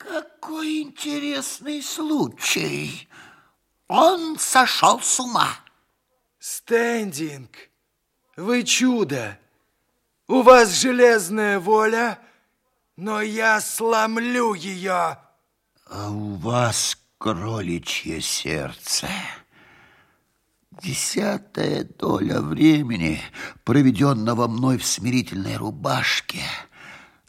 Какой интересный случай. Он сошел с ума. Стендинг, вы чудо. У вас железная воля, но я сломлю ее. А у вас кроличье сердце. Десятая доля времени, проведенного мной в смирительной рубашке,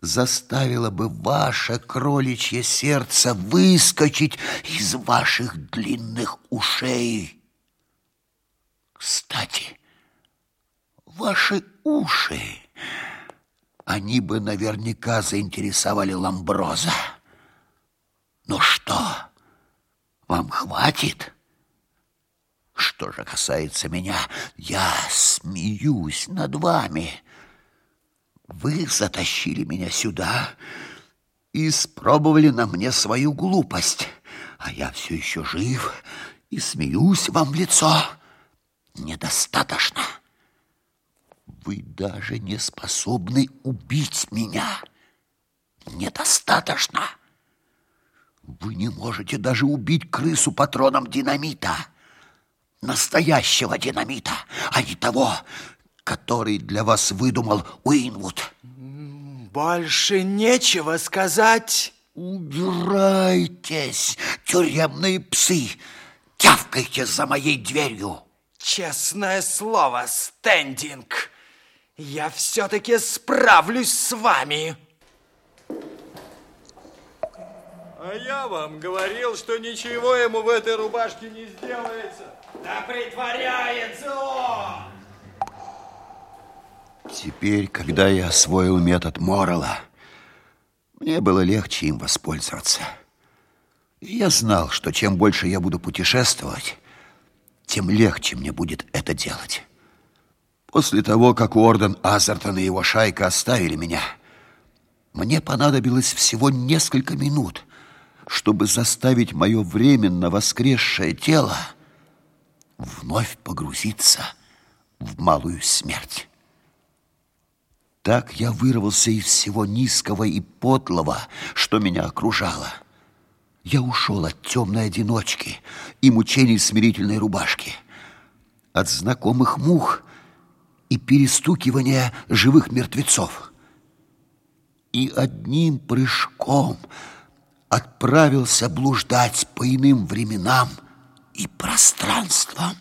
заставила бы ваше кроличье сердце выскочить из ваших длинных ушей. Кстати, ваши уши, они бы наверняка заинтересовали Ламброза. Ну что, вам хватит? Что же касается меня, я смеюсь над вами. Вы затащили меня сюда и испробовали на мне свою глупость, а я все еще жив и смеюсь вам в лицо. Недостаточно. Вы даже не способны убить меня. Недостаточно. Вы не можете даже убить крысу патроном динамита настоящего динамита, а не того, который для вас выдумал Уинвуд. Больше нечего сказать. Убирайтесь, тюремные псы, тявкайте за моей дверью. Честное слово, Стендинг, я все-таки справлюсь с вами. А я вам говорил, что ничего ему в этой рубашке не сделается. Да притворяется он! Теперь, когда я освоил метод Моррелла, мне было легче им воспользоваться. Я знал, что чем больше я буду путешествовать, тем легче мне будет это делать. После того, как Уорден Азертон и его шайка оставили меня, мне понадобилось всего несколько минут, чтобы заставить мое временно воскресшее тело вновь погрузиться в малую смерть. Так я вырвался из всего низкого и подлого, что меня окружало. Я ушел от темной одиночки и мучений смирительной рубашки, от знакомых мух и перестукивания живых мертвецов. И одним прыжком отправился блуждать по иным временам и пространствам.